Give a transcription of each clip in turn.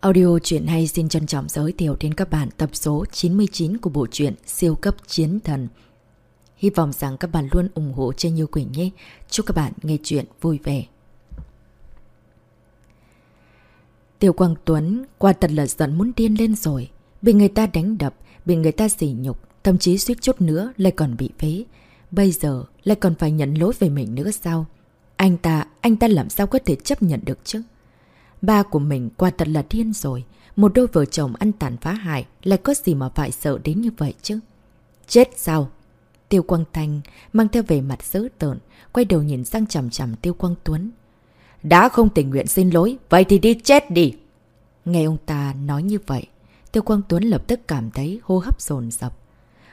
Audio truyện hay xin trân trọng giới thiệu đến các bạn tập số 99 của bộ truyện Siêu cấp chiến thần. Hy vọng rằng các bạn luôn ủng hộ cho Như Quỳnh nhé. Chúc các bạn nghe chuyện vui vẻ. Tiêu Quang Tuấn qua thật là giận muốn điên lên rồi. Bị người ta đánh đập, bị người ta sỉ nhục, thậm chí suýt chút nữa lại còn bị phế. Bây giờ lại còn phải nhận lỗi về mình nữa sao? Anh ta, anh ta làm sao có thể chấp nhận được chứ? Ba của mình quả thật là điên rồi. Một đôi vợ chồng ăn tàn phá hại lại có gì mà phải sợ đến như vậy chứ? Chết sao? Tiêu Quang Thanh mang theo về mặt dữ tợn, quay đầu nhìn sang chầm chầm Tiêu Quang Tuấn. Đã không tình nguyện xin lỗi, vậy thì đi chết đi! Nghe ông ta nói như vậy, Tiêu Quang Tuấn lập tức cảm thấy hô hấp dồn dập.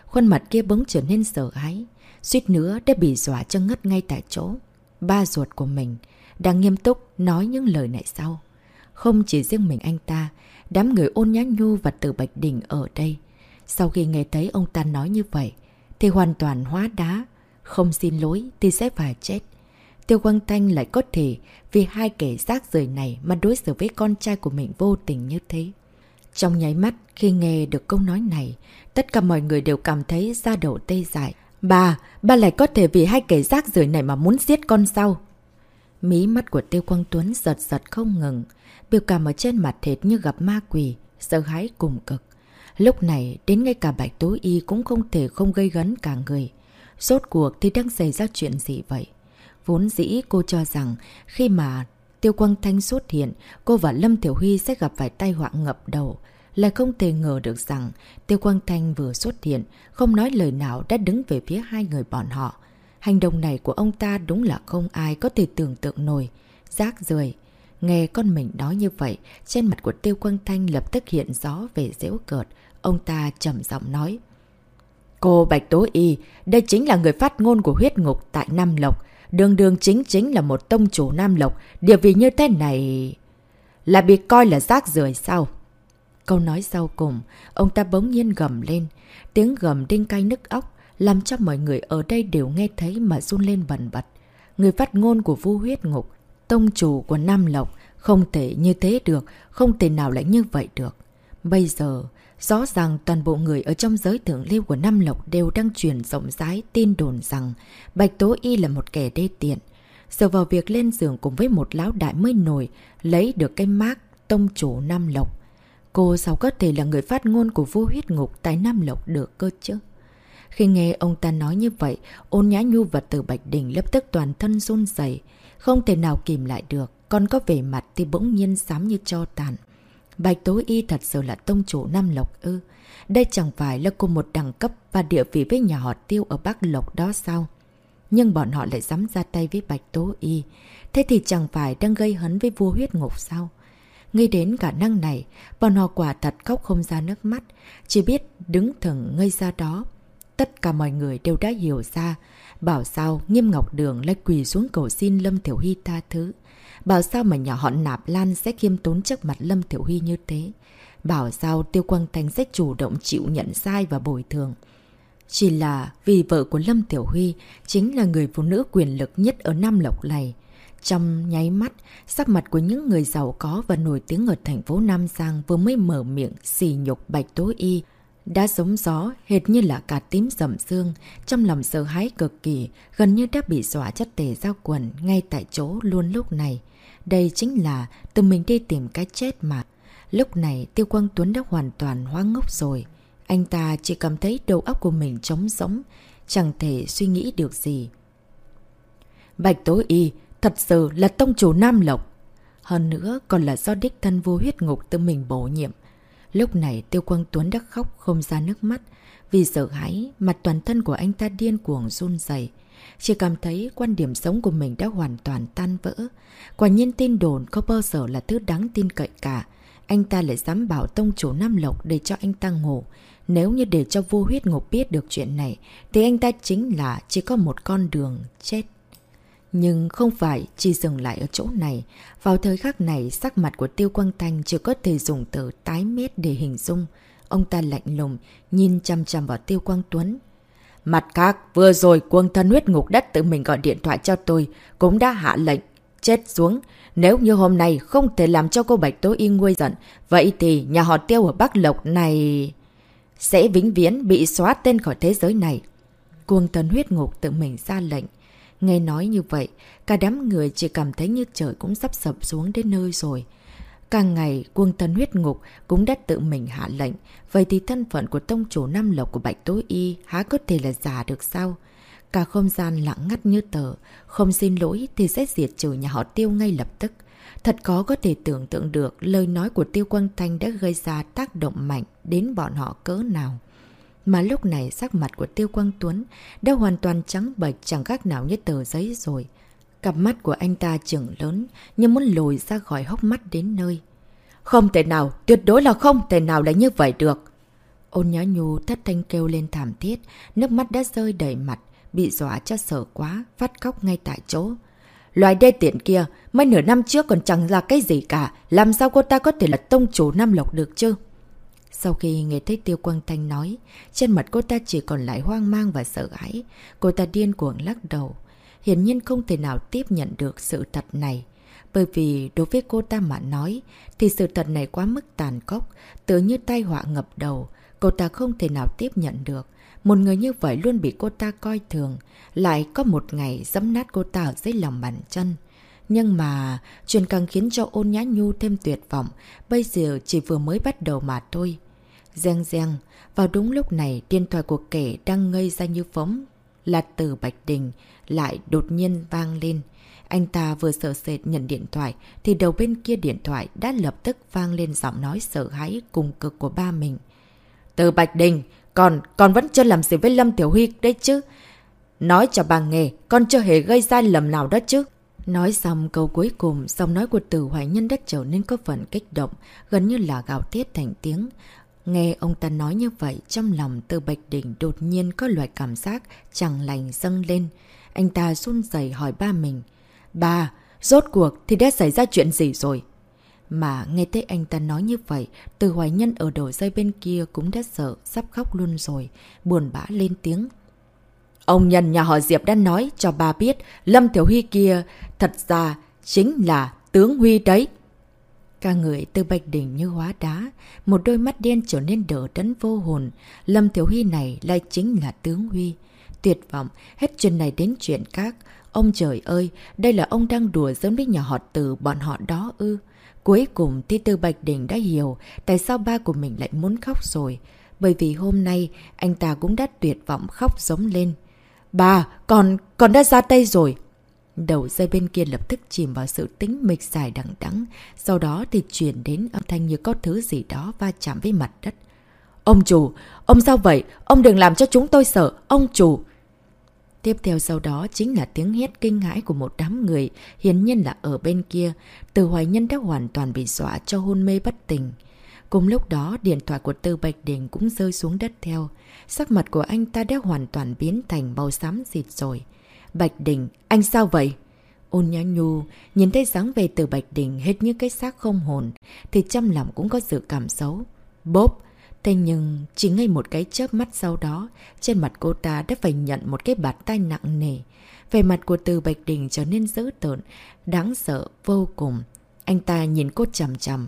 Khuôn mặt kia bỗng trở nên sợ hãi, suýt nữa đã bị dọa cho ngất ngay tại chỗ. Ba ruột của mình đang nghiêm túc nói những lời này sau. Không chỉ riêng mình anh ta, đám người ôn nhã nhu và từ Bạch Đình ở đây. Sau khi nghe thấy ông ta nói như vậy, thì hoàn toàn hóa đá. Không xin lỗi thì sẽ phải chết. Tiêu Quang Thanh lại có thể vì hai kẻ rác rời này mà đối xử với con trai của mình vô tình như thế. Trong nháy mắt, khi nghe được câu nói này, tất cả mọi người đều cảm thấy da đầu tê dại. Bà, bà lại có thể vì hai kẻ rác rời này mà muốn giết con sao? Mí mắt của Tiêu Quang Tuấn giật giật không ngừng. Biểu cảm ở trên mặt thịt như gặp ma quỷ, sợ hãi cùng cực. Lúc này, đến ngay cả Bạch Tố Y cũng không thể không gây gấn cả người. Rốt cuộc thì đang xảy ra chuyện gì vậy? Vốn dĩ cô cho rằng khi mà Tiêu Quang Thanh xuất hiện, cô và Lâm Tiểu Huy sẽ gặp phải tai họa ngập đầu. Lại không thể ngờ được rằng Tiêu Quang Thanh vừa xuất hiện, không nói lời nào đã đứng về phía hai người bọn họ. Hành động này của ông ta đúng là không ai có thể tưởng tượng nổi. Rác rời. Nghe con mình nói như vậy, trên mặt của Tiêu Quang Thanh lập tức hiện rõ về dễu cợt. Ông ta trầm giọng nói. Cô Bạch Tố Y, đây chính là người phát ngôn của huyết ngục tại Nam Lộc. Đường đường chính chính là một tông chủ Nam Lộc. Địa vị như thế này... Là bị coi là rác rưởi sao? Câu nói sau cùng, ông ta bỗng nhiên gầm lên. Tiếng gầm đinh cay nức óc, làm cho mọi người ở đây đều nghe thấy mà run lên bần bật. Người phát ngôn của vu huyết ngục, tông chủ của Nam Lộc, không thể như thế được, không thể nào lại như vậy được. Bây giờ, rõ ràng toàn bộ người ở trong giới thượng lưu của Nam Lộc đều đang truyền rộng rãi tin đồn rằng Bạch Tố Y là một kẻ đê tiện. Giờ vào việc lên giường cùng với một lão đại mới nổi, lấy được cái mác tông chủ Nam Lộc. Cô sao có thể là người phát ngôn của vua huyết ngục tại Nam Lộc được cơ chứ? Khi nghe ông ta nói như vậy, ôn nhã nhu vật từ Bạch Đình lập tức toàn thân run dày, không thể nào kìm lại được, còn có vẻ mặt thì bỗng nhiên xám như cho tàn. Bạch Tố Y thật sự là tông chủ Nam Lộc ư. Đây chẳng phải là cùng một đẳng cấp và địa vị với nhà họ tiêu ở Bắc Lộc đó sao? Nhưng bọn họ lại dám ra tay với Bạch Tố Y. Thế thì chẳng phải đang gây hấn với vua huyết ngục sao? ngay đến khả năng này, bọn họ quả thật khóc không ra nước mắt, chỉ biết đứng thẳng ngây ra đó. Tất cả mọi người đều đã hiểu ra, bảo sao Nghiêm Ngọc Đường lại quỳ xuống cầu xin Lâm Thiểu Huy tha thứ. Bảo sao mà nhỏ họ Nạp Lan sẽ khiêm tốn trước mặt Lâm Thiểu Huy như thế. Bảo sao Tiêu Quang Thành sẽ chủ động chịu nhận sai và bồi thường. Chỉ là vì vợ của Lâm Tiểu Huy chính là người phụ nữ quyền lực nhất ở Nam Lộc này. Trong nháy mắt, sắc mặt của những người giàu có và nổi tiếng ở thành phố Nam Giang vừa mới mở miệng xì nhục Bạch Tố Y, đã giống gió, hệt như là cả tím rậm xương, trong lòng sợ hãi cực kỳ, gần như đã bị dọa chất tề giao quần ngay tại chỗ luôn lúc này. Đây chính là tự mình đi tìm cái chết mà. Lúc này Tiêu Quang Tuấn đã hoàn toàn hóa ngốc rồi. Anh ta chỉ cảm thấy đầu óc của mình trống rỗng, chẳng thể suy nghĩ được gì. Bạch Tố Y thật sự là tông chủ Nam Lộc. Hơn nữa còn là do đích thân vô huyết ngục tự mình bổ nhiệm. Lúc này Tiêu Quang Tuấn đã khóc không ra nước mắt. Vì sợ hãi, mặt toàn thân của anh ta điên cuồng run dày. Chỉ cảm thấy quan điểm sống của mình đã hoàn toàn tan vỡ. Quả nhiên tin đồn không bao giờ là thứ đáng tin cậy cả. Anh ta lại dám bảo tông chủ Nam Lộc để cho anh ta ngủ. Nếu như để cho vô huyết ngục biết được chuyện này, thì anh ta chính là chỉ có một con đường chết. Nhưng không phải chỉ dừng lại ở chỗ này. Vào thời khắc này, sắc mặt của Tiêu Quang Thanh chưa có thể dùng từ tái mét để hình dung. Ông ta lạnh lùng, nhìn chăm chăm vào Tiêu Quang Tuấn. Mặt khác, vừa rồi quân thân huyết ngục đất tự mình gọi điện thoại cho tôi, cũng đã hạ lệnh. chết xuống. Nếu như hôm nay không thể làm cho cô Bạch Tố Y nguôi giận, vậy thì nhà họ tiêu ở Bắc Lộc này sẽ vĩnh viễn bị xóa tên khỏi thế giới này. Cuồng thần huyết ngục tự mình ra lệnh. Nghe nói như vậy, cả đám người chỉ cảm thấy như trời cũng sắp sập xuống đến nơi rồi. Càng ngày, quân tân huyết ngục cũng đã tự mình hạ lệnh. Vậy thì thân phận của tông chủ Nam Lộc của Bạch Tối Y há có thể là giả được sao? Cả không gian lặng ngắt như tờ. Không xin lỗi thì sẽ diệt trừ nhà họ tiêu ngay lập tức. Thật có có thể tưởng tượng được lời nói của Tiêu Quang Thanh đã gây ra tác động mạnh đến bọn họ cỡ nào. Mà lúc này sắc mặt của Tiêu Quang Tuấn đã hoàn toàn trắng bệch chẳng khác nào như tờ giấy rồi. Cặp mắt của anh ta trưởng lớn như muốn lồi ra khỏi hốc mắt đến nơi. Không thể nào, tuyệt đối là không thể nào lại như vậy được. Ôn nhá nhu thất thanh kêu lên thảm thiết, nước mắt đã rơi đầy mặt, bị dọa cho sợ quá, phát khóc ngay tại chỗ. Loài đê tiện kia, mấy nửa năm trước còn chẳng là cái gì cả, làm sao cô ta có thể là tông chủ Nam Lộc được chứ? Sau khi nghe thấy Tiêu Quang Thanh nói, trên mặt cô ta chỉ còn lại hoang mang và sợ hãi. Cô ta điên cuồng lắc đầu. Hiển nhiên không thể nào tiếp nhận được sự thật này. Bởi vì đối với cô ta mà nói, thì sự thật này quá mức tàn cốc, tự như tai họa ngập đầu. Cô ta không thể nào tiếp nhận được. Một người như vậy luôn bị cô ta coi thường, lại có một ngày dẫm nát cô ta ở dưới lòng bàn chân. Nhưng mà, chuyện càng khiến cho ôn nhã nhu thêm tuyệt vọng, bây giờ chỉ vừa mới bắt đầu mà thôi. Giang giang, vào đúng lúc này điện thoại của kẻ đang ngây ra như phóng là từ Bạch Đình lại đột nhiên vang lên. Anh ta vừa sợ sệt nhận điện thoại thì đầu bên kia điện thoại đã lập tức vang lên giọng nói sợ hãi cùng cực của ba mình. Từ Bạch Đình, còn, còn vẫn chưa làm gì với Lâm Tiểu Huy đấy chứ. Nói cho bà nghề con chưa hề gây ra lầm nào đó chứ. Nói xong câu cuối cùng, giọng nói của từ hoài nhân đất trở nên có phần kích động, gần như là gạo tiết thành tiếng. Nghe ông ta nói như vậy, trong lòng từ Bạch Đỉnh đột nhiên có loại cảm giác chẳng lành dâng lên. Anh ta run rẩy hỏi ba mình. Ba, rốt cuộc thì đã xảy ra chuyện gì rồi? Mà nghe thấy anh ta nói như vậy, từ hoài nhân ở đầu dây bên kia cũng đã sợ, sắp khóc luôn rồi, buồn bã lên tiếng. Ông nhân nhà họ Diệp đã nói cho bà biết Lâm Thiểu Huy kia thật ra chính là tướng Huy đấy. Cả người từ bạch đỉnh như hóa đá, một đôi mắt đen trở nên đỡ đẫn vô hồn. Lâm thiếu Huy này lại chính là tướng Huy. Tuyệt vọng, hết chuyện này đến chuyện khác. Ông trời ơi, đây là ông đang đùa giỡn với nhà họ từ bọn họ đó ư. Cuối cùng thì Tư Bạch Đình đã hiểu tại sao ba của mình lại muốn khóc rồi. Bởi vì hôm nay anh ta cũng đã tuyệt vọng khóc giống lên. Bà, còn, còn đã ra tay rồi. Đầu dây bên kia lập tức chìm vào sự tĩnh mịch dài đằng đắng. Sau đó thì chuyển đến âm thanh như có thứ gì đó va chạm với mặt đất. Ông chủ, ông sao vậy? Ông đừng làm cho chúng tôi sợ, ông chủ. Tiếp theo sau đó chính là tiếng hét kinh hãi của một đám người, hiển nhiên là ở bên kia. Từ hoài nhân đã hoàn toàn bị dọa cho hôn mê bất tỉnh. Cùng lúc đó, điện thoại của Tư Bạch Đình cũng rơi xuống đất theo. Sắc mặt của anh ta đã hoàn toàn biến thành màu xám dịt rồi. Bạch Đình, anh sao vậy? Ôn nhá nhu, nhìn thấy dáng về từ Bạch Đình hết như cái xác không hồn, thì trong lòng cũng có sự cảm xấu. Bốp! Thế nhưng, chỉ ngay một cái chớp mắt sau đó, trên mặt cô ta đã phải nhận một cái bạt tay nặng nề. Về mặt của từ Bạch Đình trở nên dữ tợn, đáng sợ vô cùng. Anh ta nhìn cô chầm chầm.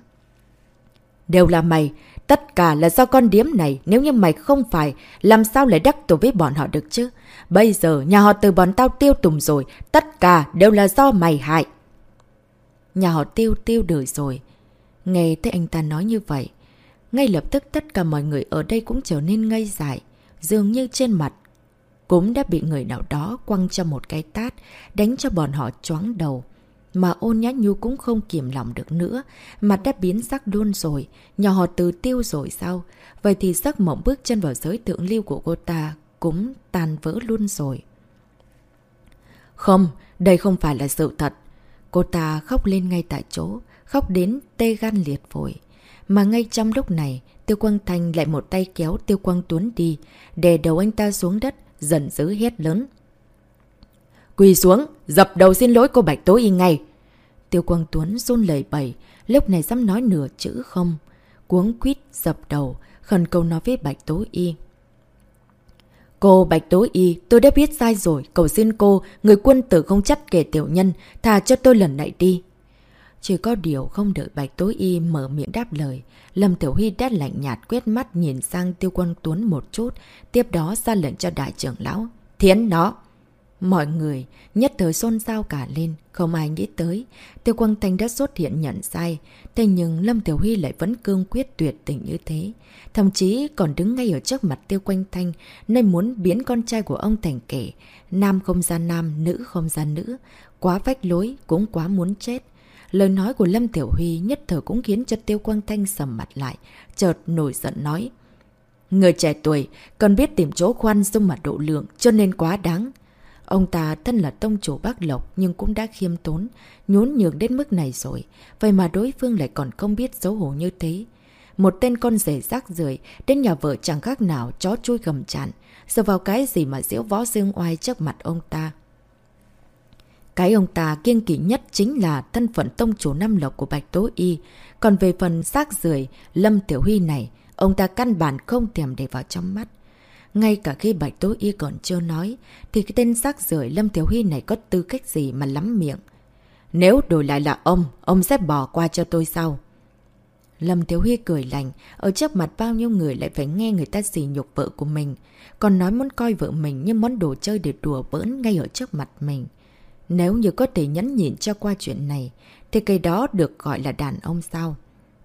Đều là mày, tất cả là do con điếm này, nếu như mày không phải, làm sao lại đắc tội với bọn họ được chứ? Bây giờ nhà họ từ bọn tao tiêu tùng rồi, tất cả đều là do mày hại. Nhà họ tiêu tiêu đời rồi. Nghe thấy anh ta nói như vậy, ngay lập tức tất cả mọi người ở đây cũng trở nên ngây dại, dường như trên mặt cũng đã bị người nào đó quăng cho một cái tát, đánh cho bọn họ choáng đầu. Mà ôn nhã nhu cũng không kiềm lòng được nữa, mặt đã biến sắc luôn rồi, nhà họ từ tiêu rồi sao? Vậy thì giấc mộng bước chân vào giới tượng lưu của cô ta cũng tan vỡ luôn rồi. Không, đây không phải là sự thật. Cô ta khóc lên ngay tại chỗ, khóc đến tê gan liệt phổi. Mà ngay trong lúc này, Tiêu Quang Thanh lại một tay kéo Tiêu Quang Tuấn đi, đè đầu anh ta xuống đất, giận dữ hét lớn. Quỳ xuống, dập đầu xin lỗi cô Bạch Tố Y ngay. Tiêu Quang Tuấn run lời bẩy, lúc này dám nói nửa chữ không. Cuống quýt dập đầu, khẩn cầu nói với Bạch Tố Y. Cô Bạch Tố Y, tôi đã biết sai rồi, cầu xin cô, người quân tử không chắc kể tiểu nhân, thà cho tôi lần này đi. Chỉ có điều không đợi Bạch Tố Y mở miệng đáp lời. Lâm Tiểu Huy đã lạnh nhạt quét mắt nhìn sang Tiêu Quân Tuấn một chút, tiếp đó ra lệnh cho đại trưởng lão. Thiến nó! Mọi người nhất thời xôn xao cả lên, không ai nghĩ tới. Tiêu Quang Thanh đã xuất hiện nhận sai, thế nhưng Lâm Tiểu Huy lại vẫn cương quyết tuyệt tình như thế. Thậm chí còn đứng ngay ở trước mặt Tiêu Quang Thanh, nên muốn biến con trai của ông thành kẻ. Nam không gian nam, nữ không gian nữ. Quá vách lối, cũng quá muốn chết. Lời nói của Lâm Tiểu Huy nhất thời cũng khiến cho Tiêu Quang Thanh sầm mặt lại, chợt nổi giận nói. Người trẻ tuổi, cần biết tìm chỗ khoan dung mà độ lượng, cho nên quá đáng. Ông ta thân là tông chủ bác Lộc nhưng cũng đã khiêm tốn, nhún nhường đến mức này rồi. Vậy mà đối phương lại còn không biết xấu hổ như thế. Một tên con rể rác rưởi đến nhà vợ chẳng khác nào chó chui gầm chạn. Giờ vào cái gì mà diễu võ dương oai trước mặt ông ta. Cái ông ta kiêng kỵ nhất chính là thân phận tông chủ năm lộc của Bạch Tố Y. Còn về phần xác rưởi Lâm Tiểu Huy này, ông ta căn bản không thèm để vào trong mắt. Ngay cả khi Bạch Tố Y còn chưa nói, thì cái tên xác rưởi Lâm thiếu Huy này có tư cách gì mà lắm miệng. Nếu đổi lại là ông, ông sẽ bỏ qua cho tôi sau. Lâm Thiếu Huy cười lành, ở trước mặt bao nhiêu người lại phải nghe người ta xỉ nhục vợ của mình, còn nói muốn coi vợ mình như món đồ chơi để đùa bỡn ngay ở trước mặt mình. Nếu như có thể nhẫn nhịn cho qua chuyện này, thì cái đó được gọi là đàn ông sao?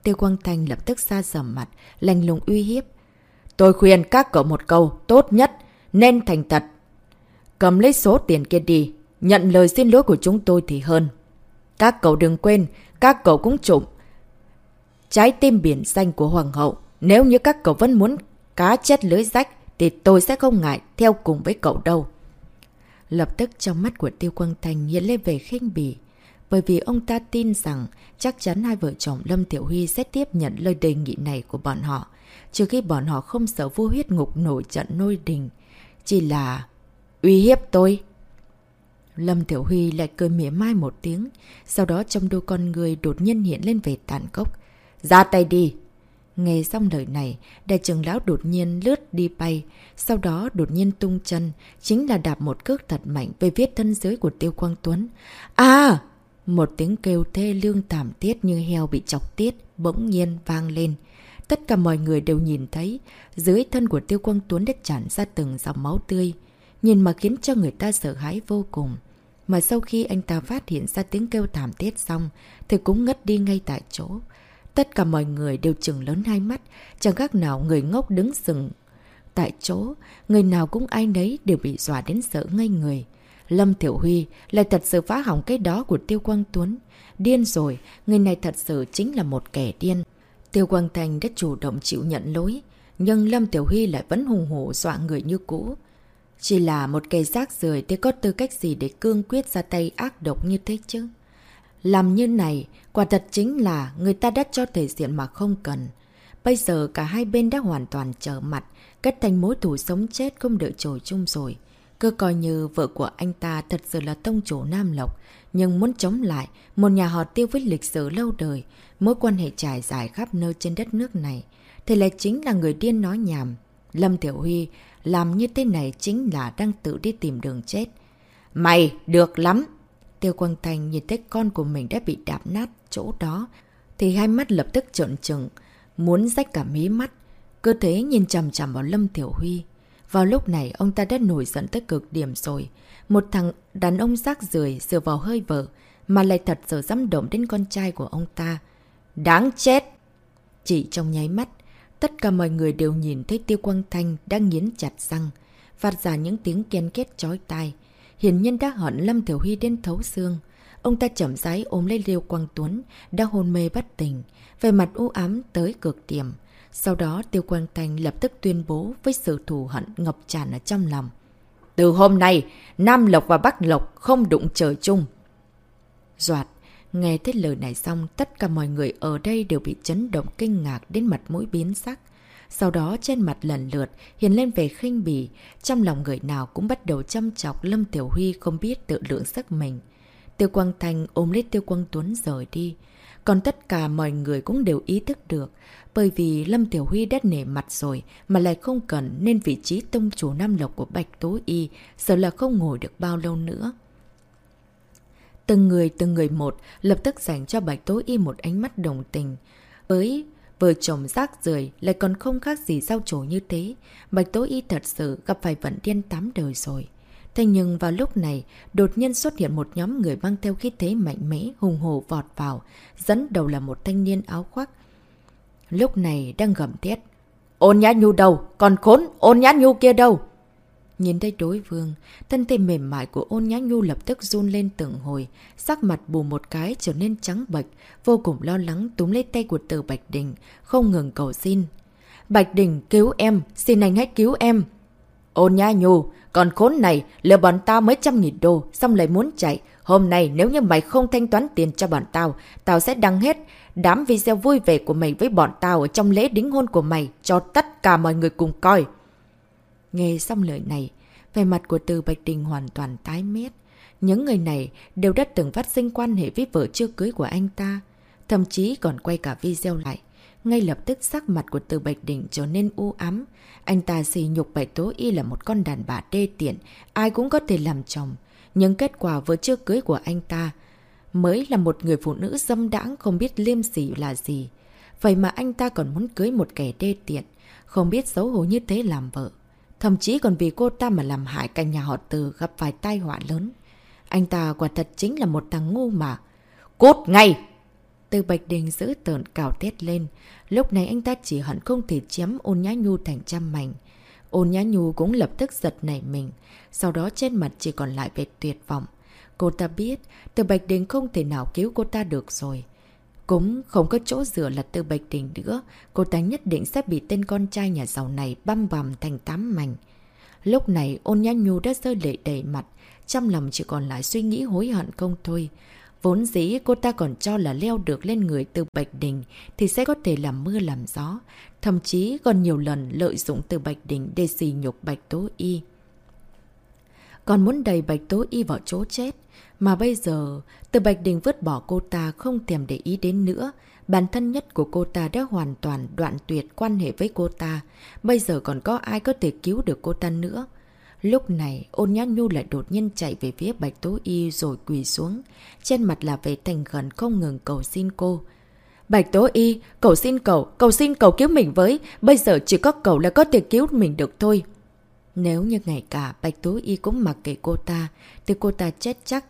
Tiêu Quang Thanh lập tức xa sầm mặt, lành lùng uy hiếp. Tôi khuyên các cậu một câu, tốt nhất, nên thành thật. Cầm lấy số tiền kia đi, nhận lời xin lỗi của chúng tôi thì hơn. Các cậu đừng quên, các cậu cũng trộm. Trái tim biển xanh của Hoàng hậu, nếu như các cậu vẫn muốn cá chết lưới rách, thì tôi sẽ không ngại theo cùng với cậu đâu. Lập tức trong mắt của Tiêu Quang Thành hiện lên về khinh bỉ. Bởi vì ông ta tin rằng chắc chắn hai vợ chồng Lâm Tiểu Huy sẽ tiếp nhận lời đề nghị này của bọn họ. Trừ khi bọn họ không sợ vô huyết ngục nổi trận nôi đình. Chỉ là uy hiếp tôi. Lâm Tiểu Huy lại cười mỉa mai một tiếng. Sau đó trong đôi con người đột nhiên hiện lên về tàn cốc. Ra tay đi! Nghe xong lời này, đại trưởng lão đột nhiên lướt đi bay, sau đó đột nhiên tung chân, chính là đạp một cước thật mạnh về phía thân dưới của Tiêu Quang Tuấn. À! Một tiếng kêu thê lương tảm tiết như heo bị chọc tiết, bỗng nhiên vang lên. Tất cả mọi người đều nhìn thấy, dưới thân của Tiêu Quang Tuấn đã tràn ra từng dòng máu tươi, nhìn mà khiến cho người ta sợ hãi vô cùng. Mà sau khi anh ta phát hiện ra tiếng kêu thảm thiết xong, thì cũng ngất đi ngay tại chỗ. Tất cả mọi người đều trừng lớn hai mắt, chẳng khác nào người ngốc đứng sừng. Tại chỗ, người nào cũng ai nấy đều bị dọa đến sợ ngây người. Lâm Tiểu Huy lại thật sự phá hỏng cái đó của Tiêu Quang Tuấn. Điên rồi, người này thật sự chính là một kẻ điên. Tiêu Quang Thành đã chủ động chịu nhận lỗi, nhưng Lâm Tiểu Huy lại vẫn hùng hổ dọa người như cũ. Chỉ là một cây rác rời thì có tư cách gì để cương quyết ra tay ác độc như thế chứ? Làm như này, quả thật chính là người ta đã cho thể diện mà không cần. Bây giờ cả hai bên đã hoàn toàn trở mặt, kết thành mối thủ sống chết không đợi trồi chung rồi. Cứ coi như vợ của anh ta thật sự là tông chủ Nam Lộc, nhưng muốn chống lại một nhà họ tiêu với lịch sử lâu đời, mối quan hệ trải dài khắp nơi trên đất nước này, thì lại chính là người điên nói nhảm. Lâm Tiểu Huy làm như thế này chính là đang tự đi tìm đường chết. Mày, được lắm! Tiêu Quang Thành nhìn thấy con của mình đã bị đạp nát chỗ đó, thì hai mắt lập tức trợn trừng, muốn rách cả mí mắt. Cơ thế nhìn chầm chầm vào Lâm Tiểu Huy. Vào lúc này, ông ta đã nổi giận tới cực điểm rồi. Một thằng đàn ông rác rưởi dựa vào hơi vợ, mà lại thật sự dám động đến con trai của ông ta. Đáng chết! Chỉ trong nháy mắt, tất cả mọi người đều nhìn thấy Tiêu Quang Thanh đang nghiến chặt răng, phát ra những tiếng ken kết chói tai hiển nhiên đã hận Lâm Thiểu Huy đến thấu xương. Ông ta chậm rãi ôm lấy Liêu Quang Tuấn, đã hôn mê bất tỉnh, về mặt u ám tới cực điểm. Sau đó Tiêu Quang Thanh lập tức tuyên bố với sự thù hận ngập tràn ở trong lòng. Từ hôm nay, Nam Lộc và Bắc Lộc không đụng trời chung. Doạt, nghe thấy lời này xong, tất cả mọi người ở đây đều bị chấn động kinh ngạc đến mặt mũi biến sắc. Sau đó trên mặt lần lượt hiện lên về khinh bỉ, trong lòng người nào cũng bắt đầu chăm chọc Lâm Tiểu Huy không biết tự lượng sức mình. Tiêu Quang Thành ôm lấy Tiêu Quang Tuấn rời đi. Còn tất cả mọi người cũng đều ý thức được. Bởi vì Lâm Tiểu Huy đã nể mặt rồi mà lại không cần nên vị trí tông chủ Nam Lộc của Bạch Tố Y, sợ là không ngồi được bao lâu nữa. Từng người từng người một lập tức dành cho Bạch Tố Y một ánh mắt đồng tình. Với vợ chồng rác rưởi lại còn không khác gì giao trổ như thế. Bạch Tố Y thật sự gặp phải vận điên tám đời rồi. Thế nhưng vào lúc này, đột nhiên xuất hiện một nhóm người mang theo khí thế mạnh mẽ, hùng hồ vọt vào, dẫn đầu là một thanh niên áo khoác. Lúc này đang gầm thét. Ôn nhã nhu đâu? Còn khốn, ôn nhã nhu kia đâu? Nhìn thấy đối vương, thân thể mềm mại của ôn nhã nhu lập tức run lên từng hồi, sắc mặt bù một cái trở nên trắng bệch, vô cùng lo lắng túm lấy tay của từ Bạch Đình, không ngừng cầu xin. Bạch Đình cứu em, xin anh hãy cứu em. Ôn nhã nhu, còn khốn này, lừa bọn tao mấy trăm nghìn đô, xong lại muốn chạy. Hôm nay nếu như mày không thanh toán tiền cho bọn tao, tao sẽ đăng hết đám video vui vẻ của mày với bọn tao ở trong lễ đính hôn của mày cho tất cả mọi người cùng coi. Nghe xong lời này, vẻ mặt của Từ Bạch Đình hoàn toàn tái mét. Những người này đều đã từng phát sinh quan hệ với vợ chưa cưới của anh ta, thậm chí còn quay cả video lại. Ngay lập tức sắc mặt của Từ Bạch Đình trở nên u ám. Anh ta xì nhục Bạch Tố Y là một con đàn bà đê tiện, ai cũng có thể làm chồng. Nhưng kết quả vợ chưa cưới của anh ta mới là một người phụ nữ dâm đãng không biết liêm sỉ là gì. Vậy mà anh ta còn muốn cưới một kẻ đê tiện, không biết xấu hổ như thế làm vợ. Thậm chí còn vì cô ta mà làm hại cả nhà họ từ gặp phải tai họa lớn. Anh ta quả thật chính là một thằng ngu mà. Cốt ngay! Từ Bạch Đình giữ tợn cào tét lên. Lúc này anh ta chỉ hận không thể chém ôn nhã nhu thành trăm mảnh. Ôn nhã nhu cũng lập tức giật nảy mình. Sau đó trên mặt chỉ còn lại vẻ tuyệt vọng. Cô ta biết, Từ Bạch Đình không thể nào cứu cô ta được rồi. Cũng không có chỗ dựa là Từ Bạch Đình nữa. Cô ta nhất định sẽ bị tên con trai nhà giàu này băm bằm thành tám mảnh. Lúc này ôn nhã nhu đã rơi lệ đầy mặt. Trong lòng chỉ còn lại suy nghĩ hối hận không thôi. Vốn dĩ cô ta còn cho là leo được lên người từ Bạch Đình thì sẽ có thể làm mưa làm gió. Thậm chí còn nhiều lần lợi dụng từ Bạch Đình để xì nhục Bạch Tố Y. Còn muốn đầy Bạch Tố Y vào chỗ chết. Mà bây giờ, từ Bạch Đình vứt bỏ cô ta không thèm để ý đến nữa. Bản thân nhất của cô ta đã hoàn toàn đoạn tuyệt quan hệ với cô ta. Bây giờ còn có ai có thể cứu được cô ta nữa. Lúc này, ôn nhã nhu lại đột nhiên chạy về phía Bạch Tố Y rồi quỳ xuống. Trên mặt là vẻ thành gần không ngừng cầu xin cô. Bạch Tố Y, cầu xin cầu cầu xin cầu cứu mình với. Bây giờ chỉ có cậu là có thể cứu mình được thôi. Nếu như ngày cả Bạch Tố Y cũng mặc kệ cô ta, thì cô ta chết chắc.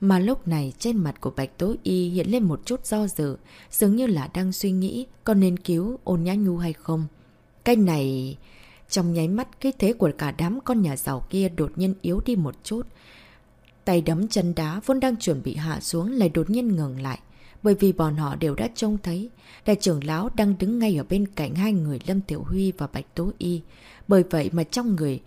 Mà lúc này trên mặt của Bạch Tố Y hiện lên một chút do dự, dường như là đang suy nghĩ có nên cứu ôn nhã nhu hay không. Cái này... Trong nháy mắt, cái thế của cả đám con nhà giàu kia đột nhiên yếu đi một chút. Tay đấm chân đá vốn đang chuẩn bị hạ xuống lại đột nhiên ngừng lại. Bởi vì bọn họ đều đã trông thấy, đại trưởng lão đang đứng ngay ở bên cạnh hai người Lâm Tiểu Huy và Bạch Tố Y. Bởi vậy mà trong người,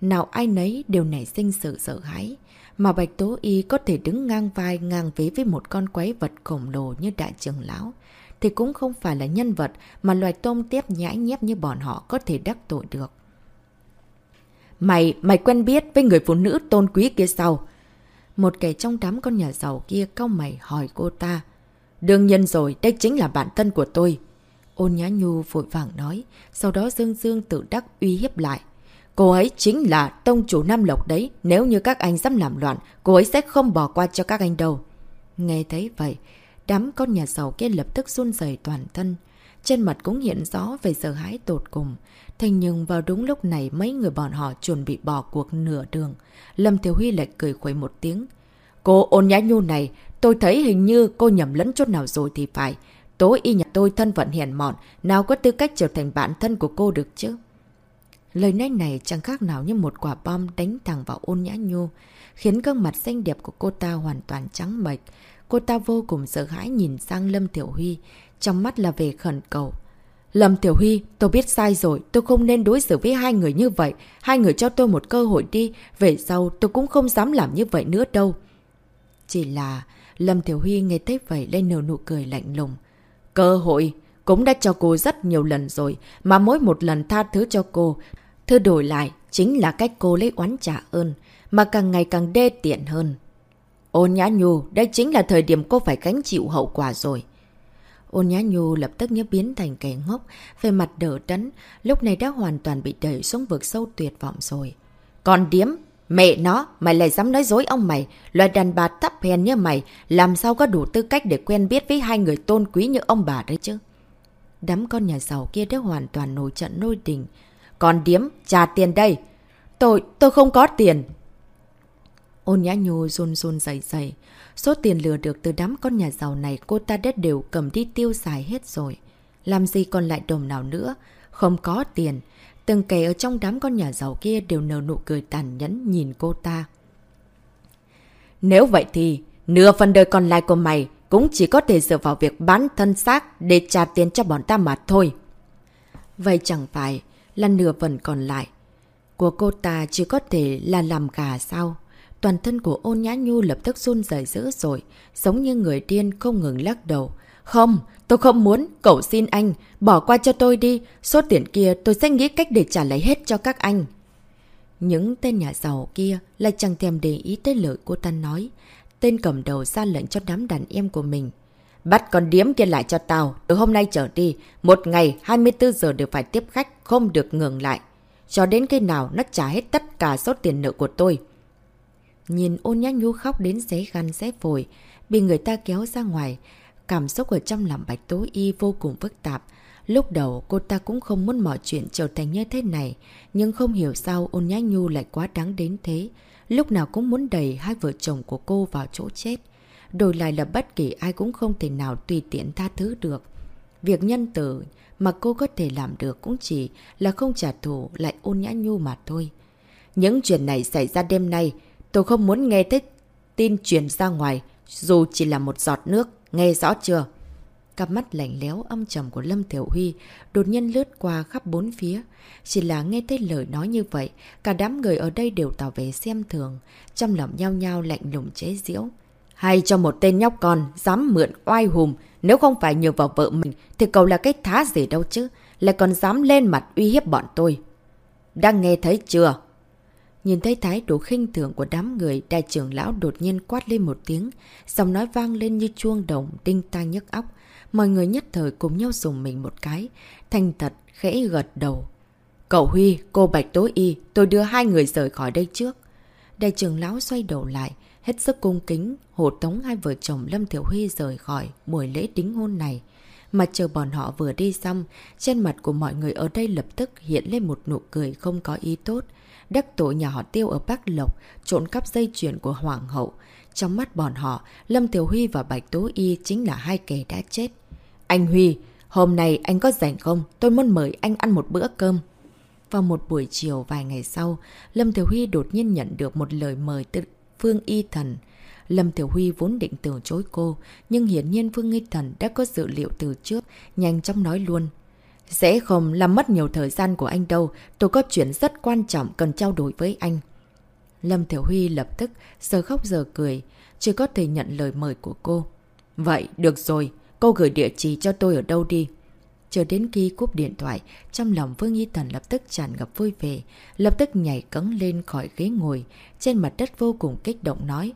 nào ai nấy đều nảy sinh sự sợ hãi. Mà Bạch Tố Y có thể đứng ngang vai ngang vế với một con quái vật khổng lồ như đại trưởng lão thì cũng không phải là nhân vật mà loài tôm tiếp nhãi nhép như bọn họ có thể đắc tội được. Mày, mày quen biết với người phụ nữ tôn quý kia sao? Một kẻ trong đám con nhà giàu kia cao mày hỏi cô ta. Đương nhiên rồi, đây chính là bản thân của tôi. Ôn Nhã Nhu vội vàng nói, sau đó Dương Dương tự đắc uy hiếp lại. Cô ấy chính là tông chủ Nam Lộc đấy, nếu như các anh dám làm loạn, cô ấy sẽ không bỏ qua cho các anh đâu. Nghe thấy vậy, Đám con nhà giàu kia lập tức run rẩy toàn thân. Trên mặt cũng hiện rõ về sợ hãi tột cùng. Thế nhưng vào đúng lúc này mấy người bọn họ chuẩn bị bỏ cuộc nửa đường. Lâm Thiếu Huy lại cười khuấy một tiếng. Cô ôn nhã nhu này, tôi thấy hình như cô nhầm lẫn chút nào rồi thì phải. Tối y nhà tôi thân vận hiền mọn, nào có tư cách trở thành bạn thân của cô được chứ? Lời nói này chẳng khác nào như một quả bom đánh thẳng vào ôn nhã nhu, khiến gương mặt xanh đẹp của cô ta hoàn toàn trắng bệch. Cô ta vô cùng sợ hãi nhìn sang Lâm Tiểu Huy, trong mắt là về khẩn cầu. Lâm Tiểu Huy, tôi biết sai rồi, tôi không nên đối xử với hai người như vậy. Hai người cho tôi một cơ hội đi, về sau tôi cũng không dám làm như vậy nữa đâu. Chỉ là Lâm Tiểu Huy nghe thấy vậy lên nở nụ cười lạnh lùng. Cơ hội, cũng đã cho cô rất nhiều lần rồi, mà mỗi một lần tha thứ cho cô. thứ đổi lại, chính là cách cô lấy oán trả ơn, mà càng ngày càng đê tiện hơn. Ôn Nhã Nhu, đây chính là thời điểm cô phải gánh chịu hậu quả rồi. Ôn Nhã Nhu lập tức như biến thành kẻ ngốc, về mặt đỡ đẫn, lúc này đã hoàn toàn bị đẩy xuống vực sâu tuyệt vọng rồi. Còn điếm, mẹ nó, mày lại dám nói dối ông mày, loại đàn bà thấp hèn như mày, làm sao có đủ tư cách để quen biết với hai người tôn quý như ông bà đấy chứ? Đám con nhà giàu kia đã hoàn toàn nổi trận nôi đình. Còn điếm, trả tiền đây. Tôi, tôi không có tiền. Ôn Nhã Nhu run run dày dày. Số tiền lừa được từ đám con nhà giàu này cô ta đã đều cầm đi tiêu xài hết rồi. Làm gì còn lại đồng nào nữa? Không có tiền. Từng kẻ ở trong đám con nhà giàu kia đều nở nụ cười tàn nhẫn nhìn cô ta. Nếu vậy thì, nửa phần đời còn lại của mày cũng chỉ có thể dựa vào việc bán thân xác để trả tiền cho bọn ta mà thôi. Vậy chẳng phải là nửa phần còn lại của cô ta chỉ có thể là làm gà sao? Toàn thân của ôn nhã nhu lập tức run rẩy dữ rồi, giống như người điên không ngừng lắc đầu. Không, tôi không muốn, cậu xin anh, bỏ qua cho tôi đi, số tiền kia tôi sẽ nghĩ cách để trả lấy hết cho các anh. Những tên nhà giàu kia lại chẳng thèm để ý tới lời cô ta nói. Tên cầm đầu ra lệnh cho đám đàn em của mình. Bắt con điếm kia lại cho tao, từ hôm nay trở đi, một ngày 24 giờ đều phải tiếp khách, không được ngừng lại. Cho đến khi nào nó trả hết tất cả số tiền nợ của tôi. Nhìn ôn nhã nhu khóc đến xé gan xé phổi, bị người ta kéo ra ngoài. Cảm xúc ở trong lòng Bạch Tố Y vô cùng phức tạp. Lúc đầu cô ta cũng không muốn mọi chuyện trở thành như thế này, nhưng không hiểu sao ôn nhã nhu lại quá đáng đến thế. Lúc nào cũng muốn đẩy hai vợ chồng của cô vào chỗ chết. Đổi lại là bất kỳ ai cũng không thể nào tùy tiện tha thứ được. Việc nhân tử mà cô có thể làm được cũng chỉ là không trả thù lại ôn nhã nhu mà thôi. Những chuyện này xảy ra đêm nay, tôi không muốn nghe thấy tin truyền ra ngoài, dù chỉ là một giọt nước, nghe rõ chưa? Cặp mắt lạnh léo âm trầm của Lâm Thiểu Huy đột nhiên lướt qua khắp bốn phía. Chỉ là nghe thấy lời nói như vậy, cả đám người ở đây đều tỏ về xem thường, trong lòng nhau nhau lạnh lùng chế diễu. Hay cho một tên nhóc con dám mượn oai hùm, nếu không phải nhờ vào vợ mình thì cậu là cái thá gì đâu chứ, lại còn dám lên mặt uy hiếp bọn tôi. Đang nghe thấy chưa? Nhìn thấy thái độ khinh thường của đám người, đại trưởng lão đột nhiên quát lên một tiếng, giọng nói vang lên như chuông đồng, đinh tai nhức óc. Mọi người nhất thời cùng nhau dùng mình một cái, thành thật, khẽ gật đầu. Cậu Huy, cô Bạch tối Y, tôi đưa hai người rời khỏi đây trước. Đại trưởng lão xoay đầu lại, hết sức cung kính, hộ tống hai vợ chồng Lâm Thiểu Huy rời khỏi buổi lễ đính hôn này. Mà chờ bọn họ vừa đi xong, trên mặt của mọi người ở đây lập tức hiện lên một nụ cười không có ý tốt. Đắc tội nhà họ tiêu ở Bắc Lộc, trộn cắp dây chuyền của Hoàng hậu. Trong mắt bọn họ, Lâm Tiểu Huy và Bạch Tố Y chính là hai kẻ đã chết. Anh Huy, hôm nay anh có rảnh không? Tôi muốn mời anh ăn một bữa cơm. Vào một buổi chiều vài ngày sau, Lâm Tiểu Huy đột nhiên nhận được một lời mời từ Phương Y Thần. Lâm Tiểu Huy vốn định từ chối cô, nhưng hiển nhiên Phương Y Thần đã có dự liệu từ trước, nhanh chóng nói luôn. Sẽ không làm mất nhiều thời gian của anh đâu, tôi có chuyện rất quan trọng cần trao đổi với anh. Lâm Thiểu Huy lập tức giờ khóc giờ cười, chỉ có thể nhận lời mời của cô. Vậy, được rồi, cô gửi địa chỉ cho tôi ở đâu đi. Chờ đến khi cúp điện thoại, trong lòng Vương Y Thần lập tức tràn ngập vui vẻ, lập tức nhảy cấn lên khỏi ghế ngồi, trên mặt đất vô cùng kích động nói.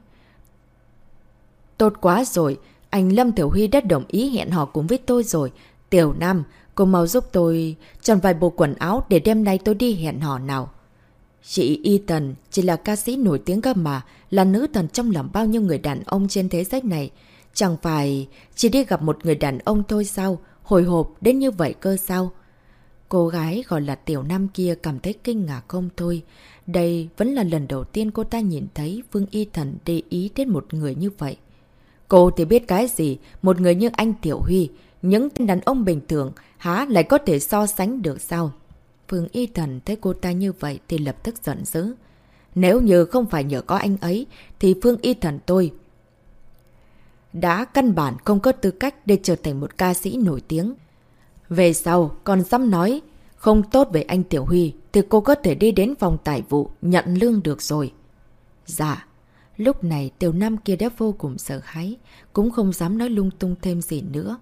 Tốt quá rồi, anh Lâm Thiểu Huy đã đồng ý hẹn hò cùng với tôi rồi. Tiểu Nam, cô mau giúp tôi chọn vài bộ quần áo để đêm nay tôi đi hẹn hò nào. Chị Y chỉ là ca sĩ nổi tiếng cơ mà, là nữ thần trong lòng bao nhiêu người đàn ông trên thế giới này. Chẳng phải chỉ đi gặp một người đàn ông thôi sao? Hồi hộp đến như vậy cơ sao? Cô gái gọi là Tiểu Nam kia cảm thấy kinh ngạc không thôi. Đây vẫn là lần đầu tiên cô ta nhìn thấy Vương Y Thần để ý đến một người như vậy. Cô thì biết cái gì, một người như anh Tiểu Huy, những tên đàn ông bình thường há lại có thể so sánh được sao? Phương Y Thần thấy cô ta như vậy thì lập tức giận dữ. Nếu như không phải nhờ có anh ấy, thì Phương Y Thần tôi đã căn bản không có tư cách để trở thành một ca sĩ nổi tiếng. Về sau, còn dám nói, không tốt với anh Tiểu Huy, thì cô có thể đi đến phòng tài vụ, nhận lương được rồi. Dạ, lúc này Tiểu Nam kia đã vô cùng sợ hãi, cũng không dám nói lung tung thêm gì nữa.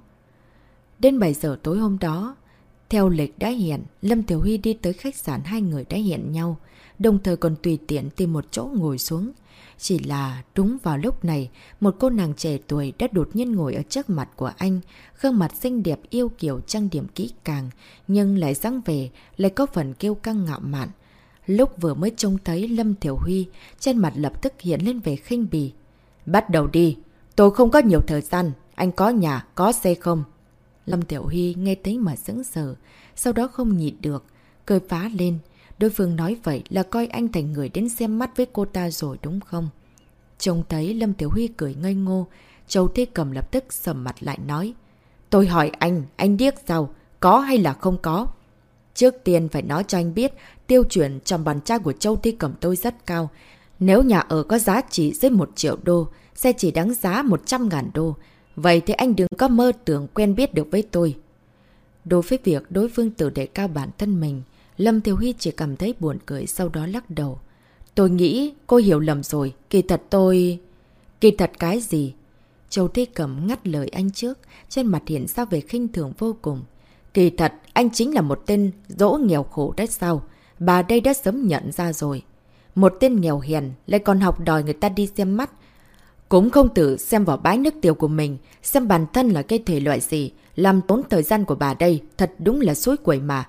Đến 7 giờ tối hôm đó, Theo lịch đã hẹn, Lâm Tiểu Huy đi tới khách sạn hai người đã hẹn nhau, đồng thời còn tùy tiện tìm một chỗ ngồi xuống. Chỉ là đúng vào lúc này, một cô nàng trẻ tuổi đã đột nhiên ngồi ở trước mặt của anh, gương mặt xinh đẹp yêu kiểu trang điểm kỹ càng, nhưng lại răng về, lại có phần kêu căng ngạo mạn. Lúc vừa mới trông thấy Lâm Tiểu Huy, trên mặt lập tức hiện lên về khinh bì. Bắt đầu đi, tôi không có nhiều thời gian, anh có nhà, có xe không? Lâm Tiểu Huy nghe thấy mà sững sờ, sau đó không nhịn được, cười phá lên. Đối phương nói vậy là coi anh thành người đến xem mắt với cô ta rồi đúng không? Trông thấy Lâm Tiểu Huy cười ngây ngô, Châu Thế Cầm lập tức sầm mặt lại nói. Tôi hỏi anh, anh điếc sao? Có hay là không có? Trước tiên phải nói cho anh biết, tiêu chuẩn trong bàn trai của Châu Thi cầm tôi rất cao. Nếu nhà ở có giá trị dưới 1 triệu đô, xe chỉ đáng giá 100 ngàn đô. Vậy thì anh đừng có mơ tưởng quen biết được với tôi. Đối với việc đối phương tự đề cao bản thân mình, Lâm thiếu Huy chỉ cảm thấy buồn cười sau đó lắc đầu. Tôi nghĩ cô hiểu lầm rồi, kỳ thật tôi... Kỳ thật cái gì? Châu Thế Cẩm ngắt lời anh trước, trên mặt hiện ra về khinh thường vô cùng. Kỳ thật, anh chính là một tên dỗ nghèo khổ đấy sao? Bà đây đã sớm nhận ra rồi. Một tên nghèo hèn lại còn học đòi người ta đi xem mắt. Cũng không tự xem vào bãi nước tiểu của mình, xem bản thân là cái thể loại gì, làm tốn thời gian của bà đây, thật đúng là suối quẩy mà.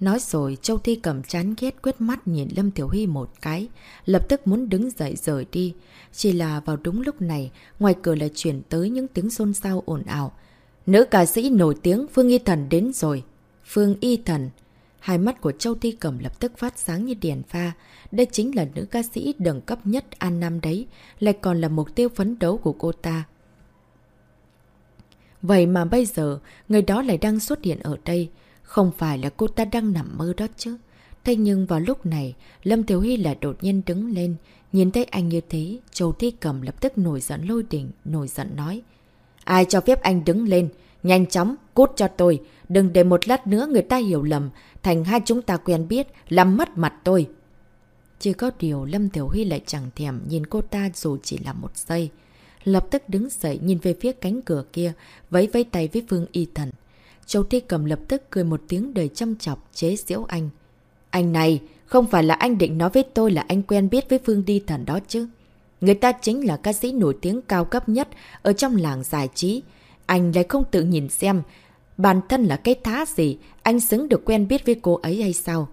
Nói rồi, Châu Thi cầm chán ghét quyết mắt nhìn Lâm Tiểu Huy một cái, lập tức muốn đứng dậy rời đi. Chỉ là vào đúng lúc này, ngoài cửa lại chuyển tới những tiếng xôn xao ồn ào. Nữ ca sĩ nổi tiếng Phương Y Thần đến rồi. Phương Y Thần. Hai mắt của Châu Thi cầm lập tức phát sáng như đèn pha. Đây chính là nữ ca sĩ đẳng cấp nhất An Nam đấy, lại còn là mục tiêu phấn đấu của cô ta. Vậy mà bây giờ, người đó lại đang xuất hiện ở đây. Không phải là cô ta đang nằm mơ đó chứ. Thế nhưng vào lúc này, Lâm Thiếu Hy lại đột nhiên đứng lên. Nhìn thấy anh như thế, Châu Thi Cầm lập tức nổi giận lôi đỉnh, nổi giận nói. Ai cho phép anh đứng lên? Nhanh chóng, cút cho tôi. Đừng để một lát nữa người ta hiểu lầm. Thành hai chúng ta quen biết, làm mất mặt tôi. Chỉ có điều Lâm Tiểu Huy lại chẳng thèm nhìn cô ta dù chỉ là một giây. Lập tức đứng dậy nhìn về phía cánh cửa kia, vẫy vẫy tay với Phương Y Thần. Châu Thi Cầm lập tức cười một tiếng đầy chăm chọc chế giễu anh. Anh này, không phải là anh định nói với tôi là anh quen biết với Phương Đi Thần đó chứ. Người ta chính là ca sĩ nổi tiếng cao cấp nhất ở trong làng giải trí. Anh lại không tự nhìn xem, bản thân là cái thá gì, anh xứng được quen biết với cô ấy hay sao?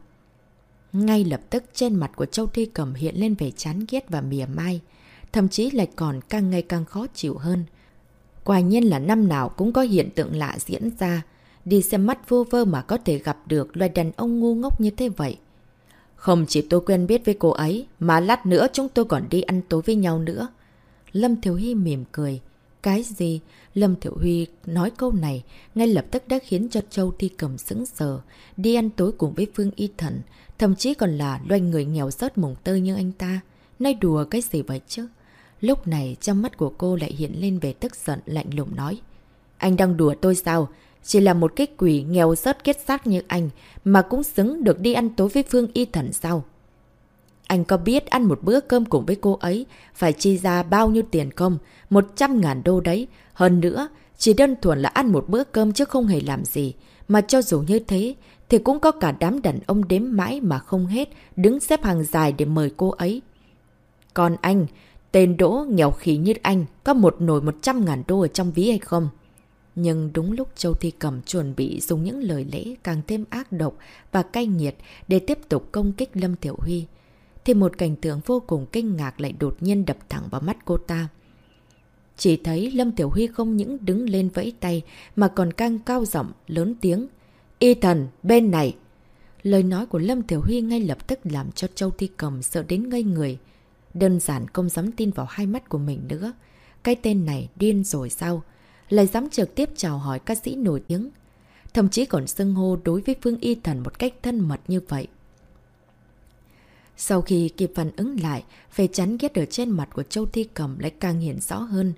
Ngay lập tức trên mặt của Châu Thi Cầm hiện lên vẻ chán ghét và mỉa mai, thậm chí lại còn càng ngày càng khó chịu hơn. Quả nhiên là năm nào cũng có hiện tượng lạ diễn ra, đi xem mắt vô vơ mà có thể gặp được loài đàn ông ngu ngốc như thế vậy. Không chỉ tôi quen biết với cô ấy, mà lát nữa chúng tôi còn đi ăn tối với nhau nữa. Lâm Thiểu Hy mỉm cười. Cái gì? Lâm Thiểu Huy nói câu này, ngay lập tức đã khiến cho Châu Thi Cầm sững sờ, đi ăn tối cùng với Phương Y Thần, thậm chí còn là loanh người nghèo rớt mồng tơi như anh ta. Nói đùa cái gì vậy chứ? Lúc này trong mắt của cô lại hiện lên về tức giận lạnh lùng nói. Anh đang đùa tôi sao? Chỉ là một cái quỷ nghèo rớt kết xác như anh mà cũng xứng được đi ăn tối với Phương Y Thần sao? Anh có biết ăn một bữa cơm cùng với cô ấy phải chi ra bao nhiêu tiền không? 100 ngàn đô đấy. Hơn nữa, chỉ đơn thuần là ăn một bữa cơm chứ không hề làm gì. Mà cho dù như thế, thì cũng có cả đám đàn ông đếm mãi mà không hết, đứng xếp hàng dài để mời cô ấy. Còn anh, tên đỗ nghèo khí như anh, có một nồi 100 ngàn đô ở trong ví hay không? Nhưng đúng lúc Châu Thi Cầm chuẩn bị dùng những lời lẽ càng thêm ác độc và cay nghiệt để tiếp tục công kích Lâm Tiểu Huy, thì một cảnh tượng vô cùng kinh ngạc lại đột nhiên đập thẳng vào mắt cô ta. Chỉ thấy Lâm Tiểu Huy không những đứng lên vẫy tay mà còn căng cao giọng lớn tiếng. Y thần, bên này! Lời nói của Lâm Tiểu Huy ngay lập tức làm cho Châu Thi Cầm sợ đến ngây người. Đơn giản không dám tin vào hai mắt của mình nữa. Cái tên này điên rồi sao? Lại dám trực tiếp chào hỏi ca sĩ nổi tiếng. Thậm chí còn xưng hô đối với Phương Y Thần một cách thân mật như vậy. Sau khi kịp phản ứng lại, về chắn ghét ở trên mặt của Châu Thi Cầm lại càng hiện rõ hơn.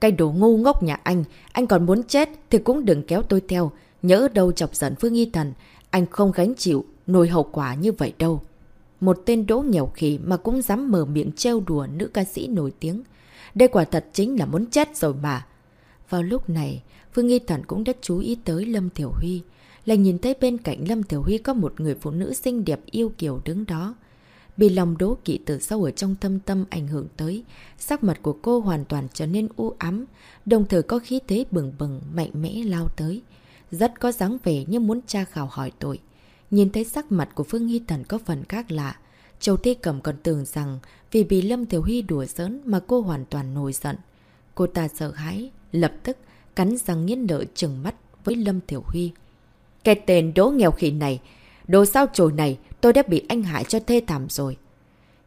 Cái đồ ngu ngốc nhà anh, anh còn muốn chết thì cũng đừng kéo tôi theo nhỡ đâu chọc giận Phương Y Thần, anh không gánh chịu, nổi hậu quả như vậy đâu. Một tên đỗ nghèo khỉ mà cũng dám mở miệng trêu đùa nữ ca sĩ nổi tiếng. Đây quả thật chính là muốn chết rồi mà. Vào lúc này, Phương Y Thần cũng đã chú ý tới Lâm Tiểu Huy. lại nhìn thấy bên cạnh Lâm Tiểu Huy có một người phụ nữ xinh đẹp yêu kiều đứng đó. Bị lòng đố kỵ từ sâu ở trong thâm tâm ảnh hưởng tới, sắc mặt của cô hoàn toàn trở nên u ám, đồng thời có khí thế bừng bừng, mạnh mẽ lao tới. Rất có dáng vẻ như muốn tra khảo hỏi tội. Nhìn thấy sắc mặt của Phương Hy Thần có phần khác lạ. Châu Thi Cầm còn tưởng rằng vì bị Lâm Thiểu Huy đùa giỡn mà cô hoàn toàn nổi giận. Cô ta sợ hãi, lập tức cắn răng nghiến lợi trừng mắt với Lâm Thiểu Huy. Cái tên đố nghèo khỉ này, đồ sao trồi này, tôi đã bị anh hại cho thê thảm rồi.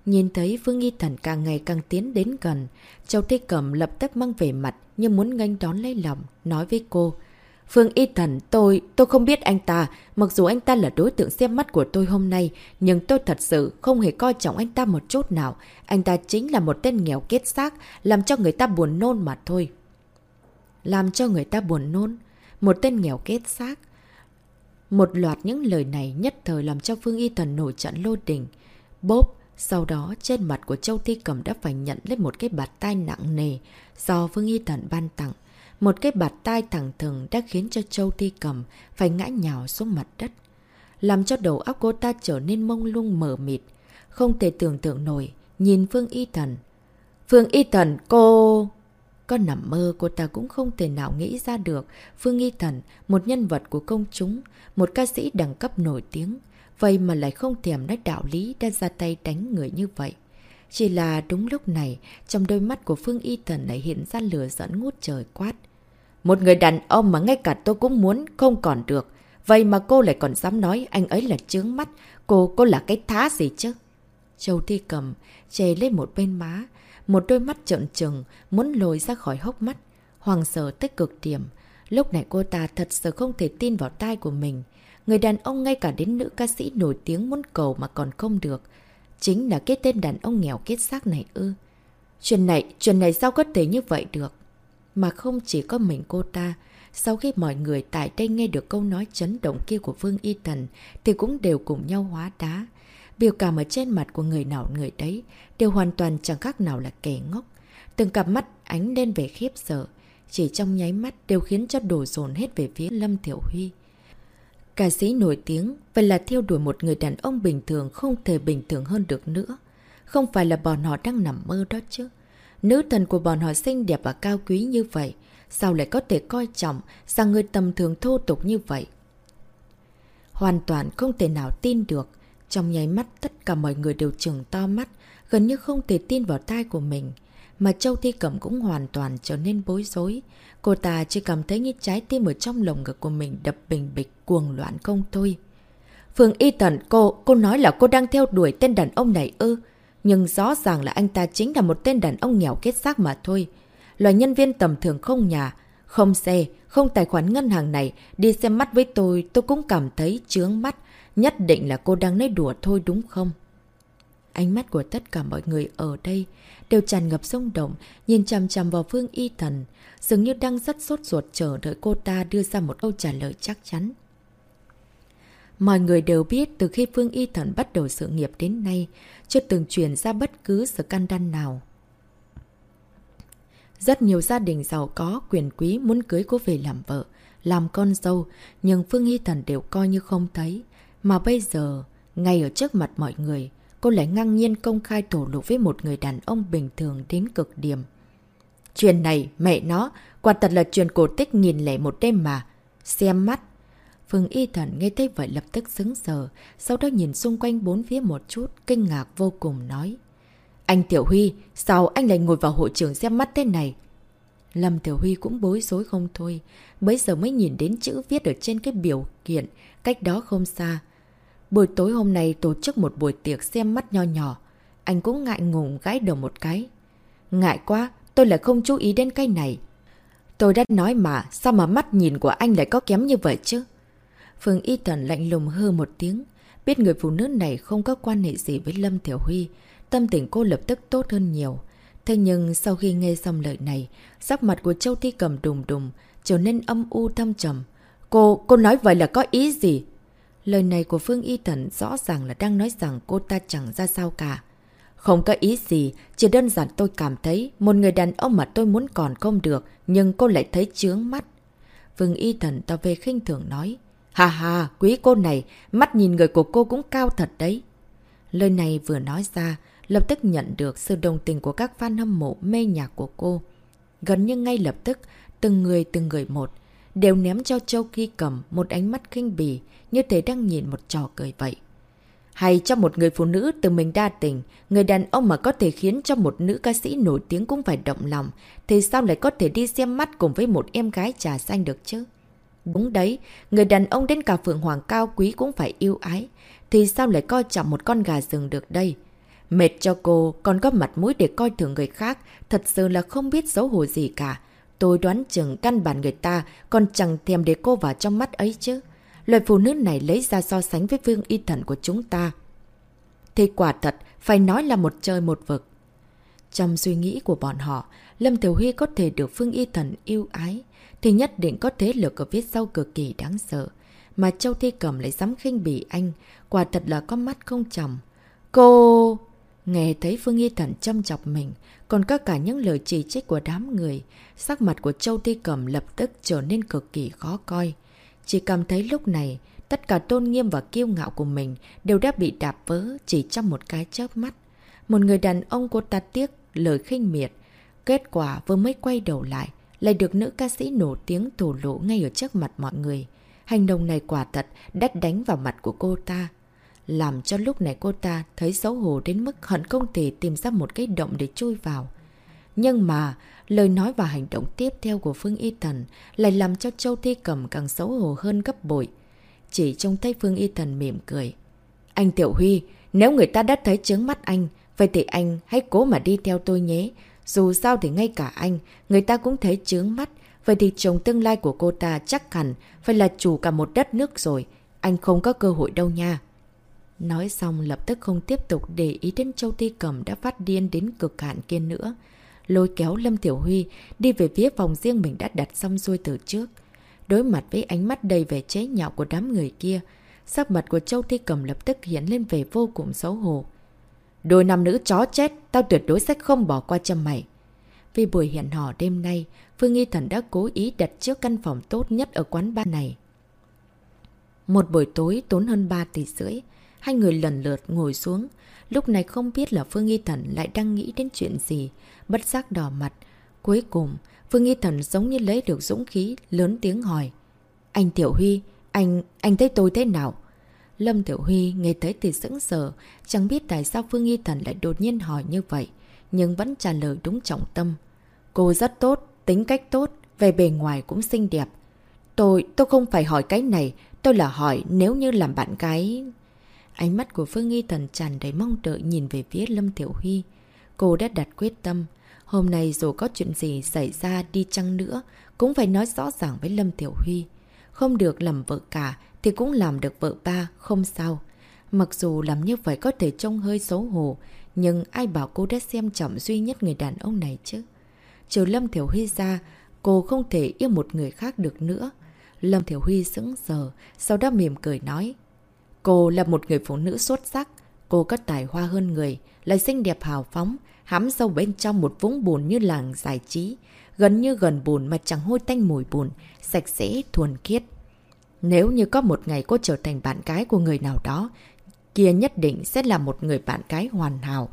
Nhìn thấy Phương Nghi Thần càng ngày càng tiến đến gần, Châu Thi Cầm lập tức mang về mặt như muốn nganh đón lấy lòng, nói với cô. Phương Y Thần, tôi, tôi không biết anh ta, mặc dù anh ta là đối tượng xem mắt của tôi hôm nay, nhưng tôi thật sự không hề coi trọng anh ta một chút nào. Anh ta chính là một tên nghèo kết xác, làm cho người ta buồn nôn mà thôi. Làm cho người ta buồn nôn? Một tên nghèo kết xác? Một loạt những lời này nhất thời làm cho Phương Y Thần nổi trận lô đình. Bốp, sau đó trên mặt của Châu Thi Cầm đã phải nhận lên một cái bạt tai nặng nề do Phương Y Thần ban tặng. Một cái bạt tai thẳng thừng đã khiến cho Châu Thi Cầm phải ngã nhào xuống mặt đất. Làm cho đầu óc cô ta trở nên mông lung mờ mịt. Không thể tưởng tượng nổi, nhìn Phương Y Thần. Phương Y Thần, cô... Có nằm mơ cô ta cũng không thể nào nghĩ ra được Phương Y Thần, một nhân vật của công chúng, một ca sĩ đẳng cấp nổi tiếng. Vậy mà lại không thèm nói đạo lý đã ra tay đánh người như vậy. Chỉ là đúng lúc này, trong đôi mắt của Phương Y Thần lại hiện ra lửa dẫn ngút trời quát. Một người đàn ông mà ngay cả tôi cũng muốn không còn được. Vậy mà cô lại còn dám nói anh ấy là trướng mắt. Cô, cô là cái thá gì chứ? Châu Thi cầm, chè lên một bên má. Một đôi mắt trợn trừng, muốn lồi ra khỏi hốc mắt. Hoàng sở tích cực điểm. Lúc này cô ta thật sự không thể tin vào tai của mình. Người đàn ông ngay cả đến nữ ca sĩ nổi tiếng muốn cầu mà còn không được. Chính là cái tên đàn ông nghèo kết xác này ư. Chuyện này, chuyện này sao có thể như vậy được? Mà không chỉ có mình cô ta, sau khi mọi người tại đây nghe được câu nói chấn động kia của Vương Y Tần thì cũng đều cùng nhau hóa đá. Biểu cảm ở trên mặt của người nào người đấy đều hoàn toàn chẳng khác nào là kẻ ngốc. Từng cặp mắt ánh lên về khiếp sợ, chỉ trong nháy mắt đều khiến cho đổ dồn hết về phía Lâm Thiểu Huy. Ca sĩ nổi tiếng, vậy là theo đuổi một người đàn ông bình thường không thể bình thường hơn được nữa. Không phải là bọn họ đang nằm mơ đó chứ. Nữ thần của bọn họ xinh đẹp và cao quý như vậy, sao lại có thể coi trọng rằng người tầm thường thô tục như vậy? Hoàn toàn không thể nào tin được. Trong nháy mắt tất cả mọi người đều trừng to mắt, gần như không thể tin vào tai của mình. Mà Châu Thi Cẩm cũng hoàn toàn trở nên bối rối. Cô ta chỉ cảm thấy như trái tim ở trong lồng ngực của mình đập bình bịch cuồng loạn không thôi. Phương Y Tần, cô, cô nói là cô đang theo đuổi tên đàn ông này ư. Nhưng rõ ràng là anh ta chính là một tên đàn ông nghèo kết xác mà thôi. Loại nhân viên tầm thường không nhà, không xe, không tài khoản ngân hàng này, đi xem mắt với tôi, tôi cũng cảm thấy chướng mắt. Nhất định là cô đang nói đùa thôi đúng không? Ánh mắt của tất cả mọi người ở đây đều tràn ngập sông động, nhìn chằm chằm vào Phương Y Thần, dường như đang rất sốt ruột chờ đợi cô ta đưa ra một câu trả lời chắc chắn. Mọi người đều biết từ khi Phương Y Thần bắt đầu sự nghiệp đến nay, chưa từng truyền ra bất cứ scandal nào. Rất nhiều gia đình giàu có, quyền quý muốn cưới cô về làm vợ, làm con dâu, nhưng Phương Y Thần đều coi như không thấy. Mà bây giờ, ngay ở trước mặt mọi người, cô lại ngang nhiên công khai thổ lộ với một người đàn ông bình thường đến cực điểm. Chuyện này, mẹ nó, quả thật là chuyện cổ tích nghìn lẻ một đêm mà. Xem mắt, Phương Y Thần nghe thấy vậy lập tức xứng sờ, sau đó nhìn xung quanh bốn phía một chút, kinh ngạc vô cùng nói. Anh Tiểu Huy, sao anh lại ngồi vào hội trường xem mắt thế này? Lâm Tiểu Huy cũng bối rối không thôi, bấy giờ mới nhìn đến chữ viết ở trên cái biểu kiện, cách đó không xa. Buổi tối hôm nay tổ chức một buổi tiệc xem mắt nho nhỏ, anh cũng ngại ngùng gãi đầu một cái. Ngại quá, tôi lại không chú ý đến cái này. Tôi đã nói mà, sao mà mắt nhìn của anh lại có kém như vậy chứ? Phương Y Tần lạnh lùng hư một tiếng. Biết người phụ nữ này không có quan hệ gì với Lâm Tiểu Huy. Tâm tình cô lập tức tốt hơn nhiều. Thế nhưng sau khi nghe xong lời này, sắc mặt của Châu Thi cầm đùng đùng, trở nên âm u thâm trầm. Cô, cô nói vậy là có ý gì? Lời này của Phương Y Tần rõ ràng là đang nói rằng cô ta chẳng ra sao cả. Không có ý gì, chỉ đơn giản tôi cảm thấy một người đàn ông mà tôi muốn còn không được, nhưng cô lại thấy chướng mắt. Phương Y Thần, tỏ về khinh thường nói. Hà hà, quý cô này, mắt nhìn người của cô cũng cao thật đấy. Lời này vừa nói ra, lập tức nhận được sự đồng tình của các fan hâm mộ mê nhạc của cô. Gần như ngay lập tức, từng người từng người một, đều ném cho Châu Khi cầm một ánh mắt khinh bỉ như thể đang nhìn một trò cười vậy. Hay cho một người phụ nữ từ mình đa tình, người đàn ông mà có thể khiến cho một nữ ca sĩ nổi tiếng cũng phải động lòng, thì sao lại có thể đi xem mắt cùng với một em gái trà xanh được chứ? Đúng đấy, người đàn ông đến cả phượng hoàng cao quý cũng phải yêu ái, thì sao lại coi trọng một con gà rừng được đây? Mệt cho cô, còn có mặt mũi để coi thường người khác, thật sự là không biết xấu hổ gì cả. Tôi đoán chừng căn bản người ta còn chẳng thèm để cô vào trong mắt ấy chứ. Loại phụ nữ này lấy ra so sánh với vương y thần của chúng ta. Thì quả thật, phải nói là một trời một vực. Trong suy nghĩ của bọn họ, Lâm Tiểu Huy có thể được Phương Y Thần yêu ái, thì nhất định có thế lực ở phía sau cực kỳ đáng sợ. Mà Châu Thi Cẩm lại dám khinh bỉ anh, quả thật là có mắt không chồng. Cô... Nghe thấy Phương Y Thần châm chọc mình, còn có cả những lời chỉ trích của đám người, sắc mặt của Châu Thi Cẩm lập tức trở nên cực kỳ khó coi. Chỉ cảm thấy lúc này, tất cả tôn nghiêm và kiêu ngạo của mình đều đã bị đạp vỡ chỉ trong một cái chớp mắt. Một người đàn ông cô ta tiếc, lời khinh miệt. Kết quả vừa mới quay đầu lại, lại được nữ ca sĩ nổi tiếng thổ lộ ngay ở trước mặt mọi người. Hành động này quả thật đắt đánh vào mặt của cô ta. Làm cho lúc này cô ta thấy xấu hổ đến mức hận không thể tìm ra một cái động để chui vào. Nhưng mà, lời nói và hành động tiếp theo của Phương Y Thần lại làm cho Châu Thi Cầm càng xấu hổ hơn gấp bội. Chỉ trông thấy Phương Y Thần mỉm cười. Anh Tiểu Huy, nếu người ta đã thấy trướng mắt anh, vậy thì anh hãy cố mà đi theo tôi nhé. Dù sao thì ngay cả anh, người ta cũng thấy chướng mắt. Vậy thì chồng tương lai của cô ta chắc hẳn phải là chủ cả một đất nước rồi. Anh không có cơ hội đâu nha. Nói xong lập tức không tiếp tục để ý đến Châu Thi Cầm đã phát điên đến cực hạn kia nữa lôi kéo Lâm Tiểu Huy đi về phía phòng riêng mình đã đặt xong xuôi từ trước. Đối mặt với ánh mắt đầy vẻ chế nhạo của đám người kia, sắc mặt của Châu Thi Cầm lập tức hiện lên về vô cùng xấu hổ. Đôi nam nữ chó chết, tao tuyệt đối sẽ không bỏ qua cho mày. Vì buổi hẹn hò đêm nay, Phương Nghi Thần đã cố ý đặt trước căn phòng tốt nhất ở quán bar này. Một buổi tối tốn hơn 3 tỷ rưỡi, hai người lần lượt ngồi xuống. Lúc này không biết là Phương Nghi Thần lại đang nghĩ đến chuyện gì, bất giác đỏ mặt. Cuối cùng, Phương Nghi Thần giống như lấy được dũng khí, lớn tiếng hỏi. Anh Tiểu Huy, anh, anh thấy tôi thế nào? Lâm Tiểu Huy nghe thấy thì sững sờ, chẳng biết tại sao Phương Nghi Thần lại đột nhiên hỏi như vậy, nhưng vẫn trả lời đúng trọng tâm. Cô rất tốt, tính cách tốt, về bề ngoài cũng xinh đẹp. Tôi, tôi không phải hỏi cái này, tôi là hỏi nếu như làm bạn gái... Ánh mắt của Phương Nghi Thần tràn đầy mong đợi nhìn về phía Lâm Tiểu Huy. Cô đã đặt quyết tâm, hôm nay dù có chuyện gì xảy ra đi chăng nữa, cũng phải nói rõ ràng với Lâm Tiểu Huy. Không được làm vợ cả thì cũng làm được vợ ba, không sao. Mặc dù làm như vậy có thể trông hơi xấu hổ, nhưng ai bảo cô đã xem trọng duy nhất người đàn ông này chứ? Trừ Lâm Thiểu Huy ra, cô không thể yêu một người khác được nữa. Lâm Thiểu Huy sững sờ, sau đó mỉm cười nói. Cô là một người phụ nữ xuất sắc, cô có tài hoa hơn người, lại xinh đẹp hào phóng, hám sâu bên trong một vũng bùn như làng giải trí, gần như gần bùn mà chẳng hôi tanh mùi bùn, sạch sẽ, thuần khiết. Nếu như có một ngày cô trở thành bạn gái của người nào đó, kia nhất định sẽ là một người bạn gái hoàn hảo.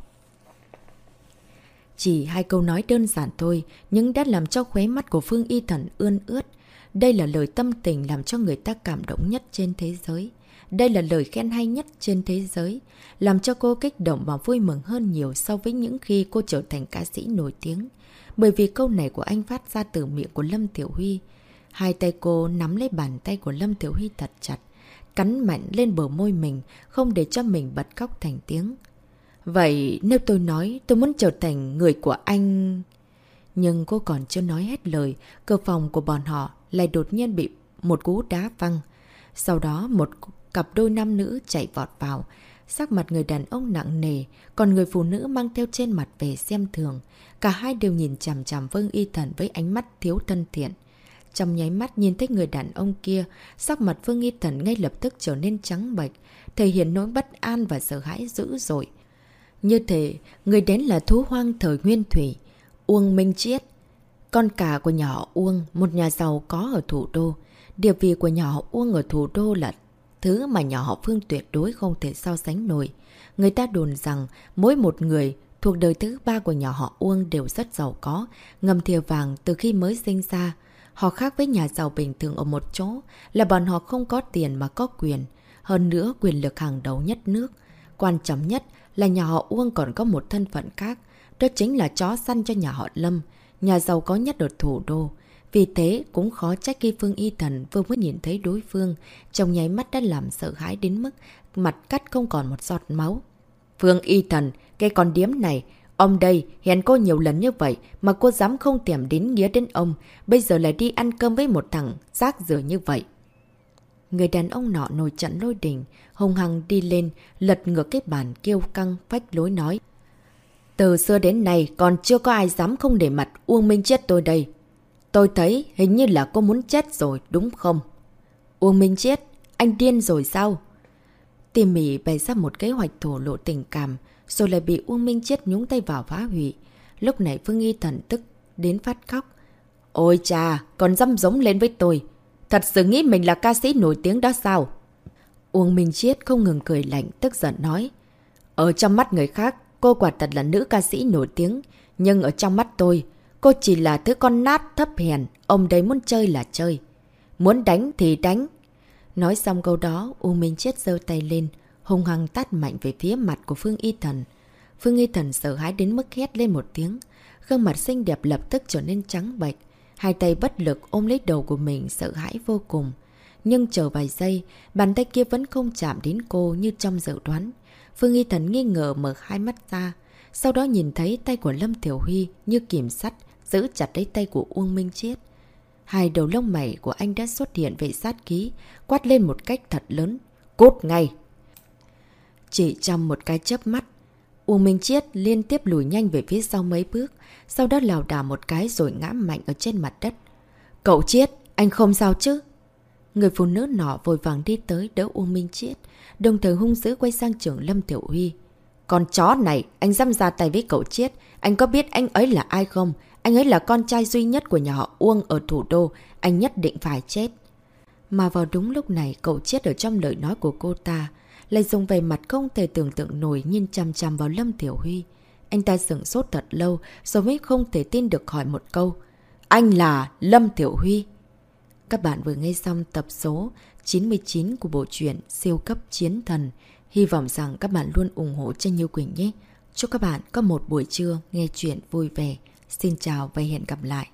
Chỉ hai câu nói đơn giản thôi, nhưng đã làm cho khóe mắt của Phương Y Thần ươn ướt. Đây là lời tâm tình làm cho người ta cảm động nhất trên thế giới. Đây là lời khen hay nhất trên thế giới, làm cho cô kích động và vui mừng hơn nhiều so với những khi cô trở thành ca sĩ nổi tiếng. Bởi vì câu này của anh phát ra từ miệng của Lâm Tiểu Huy. Hai tay cô nắm lấy bàn tay của Lâm Tiểu Huy thật chặt, cắn mạnh lên bờ môi mình, không để cho mình bật khóc thành tiếng. Vậy nếu tôi nói tôi muốn trở thành người của anh... Nhưng cô còn chưa nói hết lời, cơ phòng của bọn họ lại đột nhiên bị một cú đá văng. Sau đó một cặp đôi nam nữ chạy vọt vào. Sắc mặt người đàn ông nặng nề, còn người phụ nữ mang theo trên mặt về xem thường. Cả hai đều nhìn chằm chằm Vương Y Thần với ánh mắt thiếu thân thiện. Trong nháy mắt nhìn thấy người đàn ông kia, sắc mặt Vương nghi Thần ngay lập tức trở nên trắng bệch, thể hiện nỗi bất an và sợ hãi dữ dội. Như thế, người đến là thú hoang thời nguyên thủy, Uông Minh Chiết. Con cả của nhỏ Uông, một nhà giàu có ở thủ đô. địa vị của nhỏ họ Uông ở thủ đô là thứ mà nhỏ họ Phương tuyệt đối không thể so sánh nổi. Người ta đồn rằng mỗi một người thuộc đời thứ ba của nhà họ Uông đều rất giàu có, ngầm thìa vàng từ khi mới sinh ra. Họ khác với nhà giàu bình thường ở một chỗ là bọn họ không có tiền mà có quyền. Hơn nữa quyền lực hàng đầu nhất nước. Quan trọng nhất là nhà họ Uông còn có một thân phận khác. Đó chính là chó săn cho nhà họ Lâm, nhà giàu có nhất ở thủ đô. Vì thế cũng khó trách khi Phương Y Thần vừa mới nhìn thấy đối phương, trong nháy mắt đã làm sợ hãi đến mức mặt cắt không còn một giọt máu. Phương Y Thần, cái con điếm này, ông đây hẹn cô nhiều lần như vậy mà cô dám không thèm đến nghĩa đến ông, bây giờ lại đi ăn cơm với một thằng rác rửa như vậy. Người đàn ông nọ nổi trận lôi đình, hùng hăng đi lên, lật ngược cái bàn kêu căng phách lối nói. Từ xưa đến nay còn chưa có ai dám không để mặt Uông Minh chết tôi đây. Tôi thấy hình như là cô muốn chết rồi đúng không? Uông Minh chết, anh điên rồi sao? Tỉ mỉ bày ra một kế hoạch thổ lộ tình cảm, rồi lại bị Uông Minh chết nhúng tay vào phá hủy. Lúc này Phương Y thần tức đến phát khóc. Ôi cha, còn dâm giống lên với tôi. Thật sự nghĩ mình là ca sĩ nổi tiếng đó sao? Uông Minh Chiết không ngừng cười lạnh, tức giận nói. Ở trong mắt người khác, cô quả thật là nữ ca sĩ nổi tiếng. Nhưng ở trong mắt tôi, cô chỉ là thứ con nát thấp hèn. Ông đấy muốn chơi là chơi. Muốn đánh thì đánh. Nói xong câu đó, Uông Minh Chiết giơ tay lên, hung hăng tát mạnh về phía mặt của Phương Y Thần. Phương Y Thần sợ hãi đến mức hét lên một tiếng. Gương mặt xinh đẹp lập tức trở nên trắng bệch. Hai tay bất lực ôm lấy đầu của mình sợ hãi vô cùng. Nhưng chờ vài giây, bàn tay kia vẫn không chạm đến cô như trong dự đoán. Phương Y Thần nghi ngờ mở hai mắt ra. Sau đó nhìn thấy tay của Lâm Thiểu Huy như kiểm sắt, giữ chặt lấy tay của Uông Minh Chiết. Hai đầu lông mày của anh đã xuất hiện vệ sát ký, quát lên một cách thật lớn. Cốt ngay! Chỉ trong một cái chớp mắt, Uông Minh Chiết liên tiếp lùi nhanh về phía sau mấy bước, sau đó lào đảo một cái rồi ngã mạnh ở trên mặt đất. Cậu Chiết, anh không sao chứ? Người phụ nữ nọ vội vàng đi tới đỡ Uông Minh Chiết, đồng thời hung dữ quay sang trưởng Lâm Tiểu Huy. Con chó này, anh dám ra tay với cậu Chiết, anh có biết anh ấy là ai không? Anh ấy là con trai duy nhất của nhà họ Uông ở thủ đô, anh nhất định phải chết. Mà vào đúng lúc này cậu chết ở trong lời nói của cô ta, lại dùng về mặt không thể tưởng tượng nổi nhìn chằm chằm vào Lâm Tiểu Huy. Anh ta sửng sốt thật lâu, rồi mới không thể tin được hỏi một câu. Anh là Lâm Tiểu Huy. Các bạn vừa nghe xong tập số 99 của bộ truyện Siêu cấp chiến thần. Hy vọng rằng các bạn luôn ủng hộ cho Như Quỳnh nhé. Chúc các bạn có một buổi trưa nghe chuyện vui vẻ. Xin chào và hẹn gặp lại.